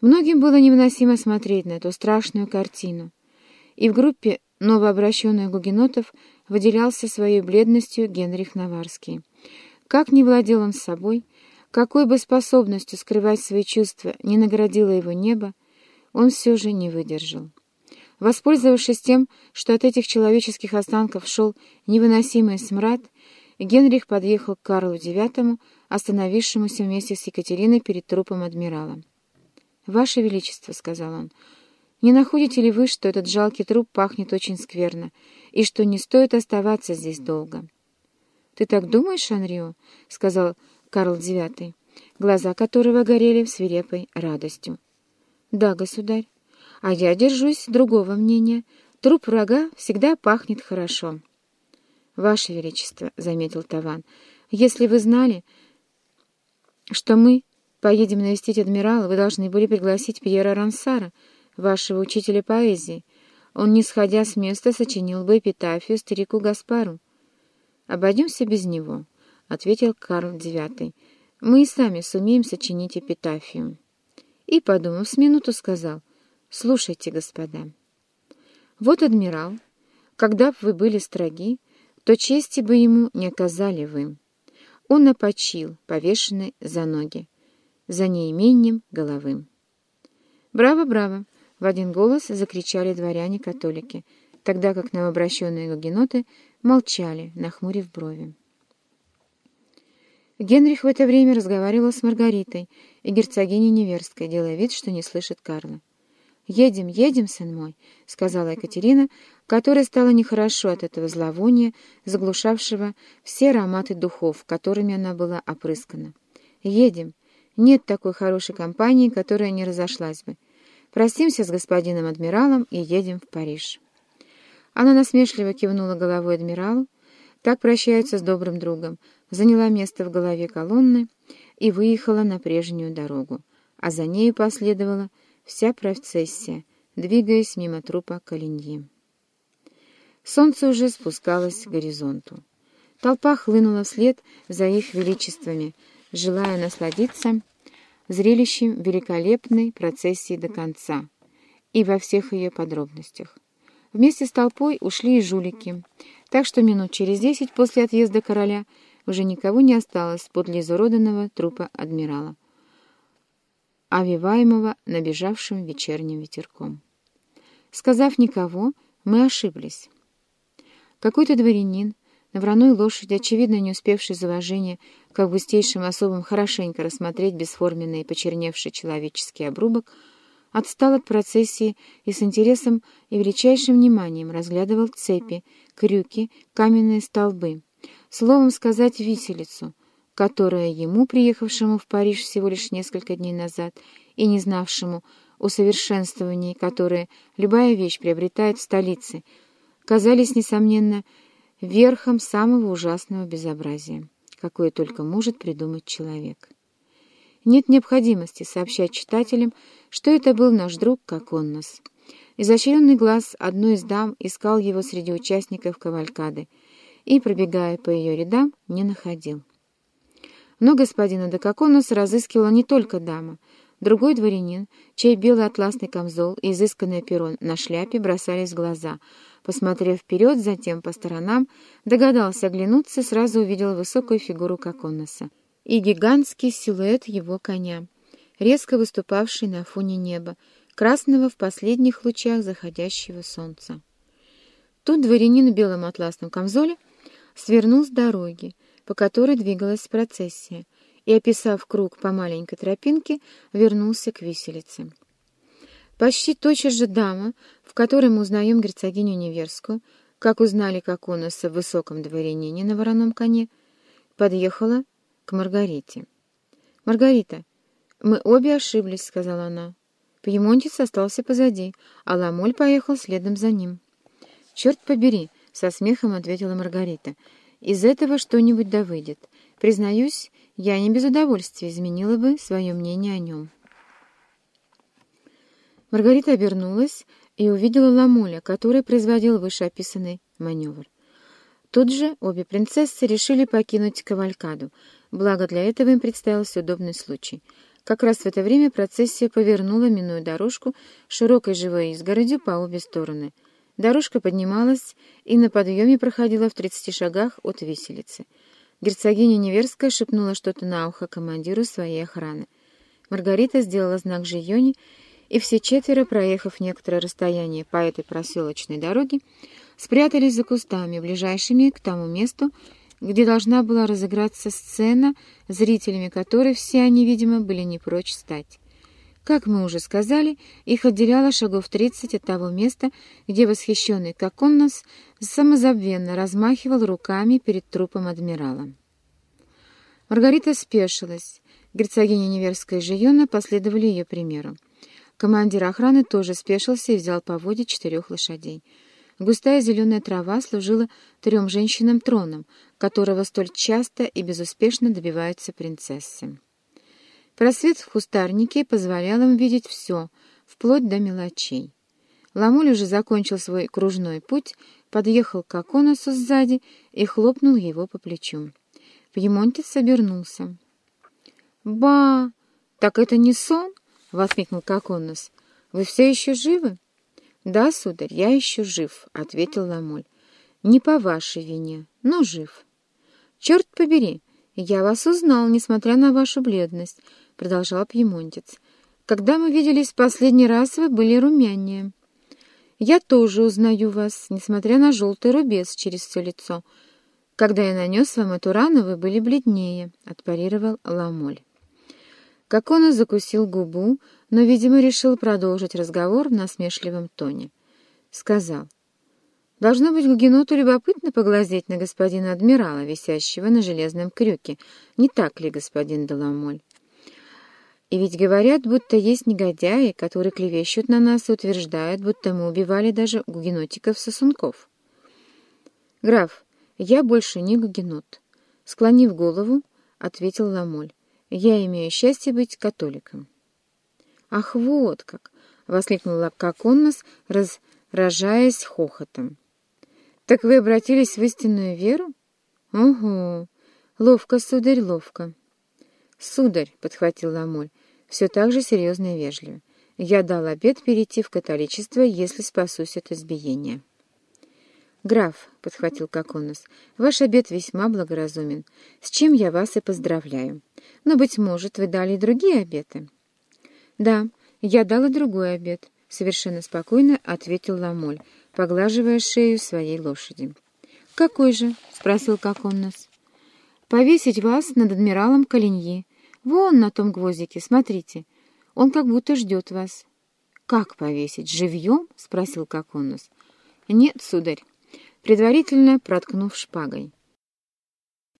Многим было невыносимо смотреть на эту страшную картину, и в группе новообращенных гугенотов выделялся своей бледностью Генрих Наварский. Как не владел он собой, какой бы способностью скрывать свои чувства не наградило его небо, он все же не выдержал. Воспользовавшись тем, что от этих человеческих останков шел невыносимый смрад, Генрих подъехал к Карлу IX, остановившемуся вместе с Екатериной перед трупом адмирала. «Ваше Величество», — сказал он, — «не находите ли вы, что этот жалкий труп пахнет очень скверно, и что не стоит оставаться здесь долго?» «Ты так думаешь, Анрио?» — сказал Карл IX, глаза которого горели свирепой радостью. «Да, государь. А я держусь другого мнения. Труп врага всегда пахнет хорошо». «Ваше Величество», — заметил Таван, — «если вы знали, что мы поедем навестить адмирала, вы должны были пригласить Пьера Рансара, вашего учителя поэзии. Он, не сходя с места, сочинил бы эпитафию старику Гаспару». «Обойдемся без него», — ответил Карл IX. «Мы и сами сумеем сочинить эпитафию». И, подумав с минуту, сказал, «Слушайте, господа, вот адмирал, когда б вы были строги, то чести бы ему не оказали вы. Он опочил, повешенный за ноги, за неимением головы. «Браво, браво!» — в один голос закричали дворяне-католики, тогда как новообращенные гугеноты молчали, нахмурив брови. Генрих в это время разговаривал с Маргаритой и герцогиней Неверской, делая вид, что не слышит Карла. «Едем, едем, сын мой», — сказала Екатерина, которой стало нехорошо от этого зловония, заглушавшего все ароматы духов, которыми она была опрыскана. «Едем. Нет такой хорошей компании, которая не разошлась бы. Простимся с господином адмиралом и едем в Париж». Она насмешливо кивнула головой адмиралу, так прощаются с добрым другом, заняла место в голове колонны и выехала на прежнюю дорогу, а за нею последовала вся процессия, двигаясь мимо трупа Калиньи. Солнце уже спускалось к горизонту. Толпа хлынула вслед за их величествами, желая насладиться зрелищем великолепной процессии до конца и во всех ее подробностях. Вместе с толпой ушли и жулики, так что минут через десять после отъезда короля уже никого не осталось подле изуроданного трупа адмирала овиваемого набежавшим вечерним ветерком. Сказав никого, мы ошиблись. Какой-то дворянин, на враной лошади, очевидно не успевший за вожение, как густейшим особым хорошенько рассмотреть бесформенный и почерневший человеческий обрубок, отстал от процессии и с интересом и величайшим вниманием разглядывал цепи, крюки, каменные столбы, словом сказать, виселицу, которая ему, приехавшему в Париж всего лишь несколько дней назад и не знавшему усовершенствований, которые любая вещь приобретает в столице, казались, несомненно, верхом самого ужасного безобразия, какое только может придумать человек. Нет необходимости сообщать читателям, что это был наш друг Коконнос. Изощренный глаз одной из дам искал его среди участников кавалькады и, пробегая по ее рядам, не находил. Но господина Декаконос разыскивала не только дама. Другой дворянин, чей белый атласный камзол и изысканный перо на шляпе бросались в глаза. Посмотрев вперед, затем по сторонам, догадался оглянуться, сразу увидел высокую фигуру Коконоса и гигантский силуэт его коня, резко выступавший на фоне неба, красного в последних лучах заходящего солнца. Тут дворянин в белом атласном камзоле свернул с дороги, по которой двигалась процессия, и, описав круг по маленькой тропинке, вернулся к виселице. Почти тотчас же дама, в которой мы узнаем герцогиню Неверскую, как узнали нас в высоком дворянине на вороном коне, подъехала к Маргарите. «Маргарита, мы обе ошиблись», — сказала она. Пьемонтец остался позади, а Ламоль поехал следом за ним. «Черт побери!» — со смехом ответила Маргарита. Из этого что-нибудь да выйдет. Признаюсь, я не без удовольствия изменила бы свое мнение о нем. Маргарита обернулась и увидела Ламоля, который производил вышеописанный маневр. Тут же обе принцессы решили покинуть кавалькаду, благо для этого им представился удобный случай. Как раз в это время процессия повернула, минуя дорожку, широкой живой изгородью по обе стороны. Дорожка поднималась и на подъеме проходила в тридцати шагах от виселицы. Герцогиня Неверская шепнула что-то на ухо командиру своей охраны. Маргарита сделала знак Жионе, и все четверо, проехав некоторое расстояние по этой проселочной дороге, спрятались за кустами, ближайшими к тому месту, где должна была разыграться сцена, зрителями которой все они, видимо, были не прочь стать. Как мы уже сказали, их отделяло шагов тридцать от того места, где восхищенный как он нас самозабвенно размахивал руками перед трупом адмирала. Маргарита спешилась. Герцогиня Неверская и Жиона последовали ее примеру. Командир охраны тоже спешился и взял по воде четырех лошадей. Густая зеленая трава служила трем женщинам троном, которого столь часто и безуспешно добиваются принцессы. Просвет в кустарнике позволял им видеть все, вплоть до мелочей. Ламуль уже закончил свой кружной путь, подъехал к Аконосу сзади и хлопнул его по плечу. Пьемонтец обернулся. «Ба! Так это не сон?» — воскликнул Коконос. «Вы все еще живы?» «Да, сударь, я еще жив», — ответил Ламоль. «Не по вашей вине, но жив». «Черт побери, я вас узнал, несмотря на вашу бледность», — продолжал пьемонтец. «Когда мы виделись в последний раз, вы были румянее». «Я тоже узнаю вас, несмотря на желтый рубец через все лицо. Когда я нанес вам эту рану, вы были бледнее», — отпарировал Ламоль. Как он и закусил губу, но, видимо, решил продолжить разговор в насмешливом тоне. Сказал, «Должно быть, Гугеноту любопытно поглазеть на господина адмирала, висящего на железном крюке. Не так ли, господин Деламоль? И ведь говорят, будто есть негодяи, которые клевещут на нас и утверждают, будто мы убивали даже гугенотиков-сосунков. Граф, я больше не гугенот. Склонив голову, ответил Ламоль. Я имею счастье быть католиком. «Ах, вот как!» — воскликнула Коконнос, разражаясь хохотом. «Так вы обратились в истинную веру?» «Угу! Ловко, сударь, ловко!» «Сударь!» — подхватил Ламоль, все так же серьезно и вежливо. «Я дал обет перейти в католичество, если спасусь от избиения». «Граф», — подхватил Коконос, — «ваш обед весьма благоразумен, с чем я вас и поздравляю. Но, быть может, вы дали другие обеты?» «Да, я дала другой обед», — совершенно спокойно ответил Ламоль, поглаживая шею своей лошади. «Какой же?» — спросил Коконнос. «Повесить вас над адмиралом Калиньи. Вон на том гвоздике, смотрите. Он как будто ждет вас». «Как повесить? Живьем?» — спросил Коконнос. «Нет, сударь, предварительно проткнув шпагой».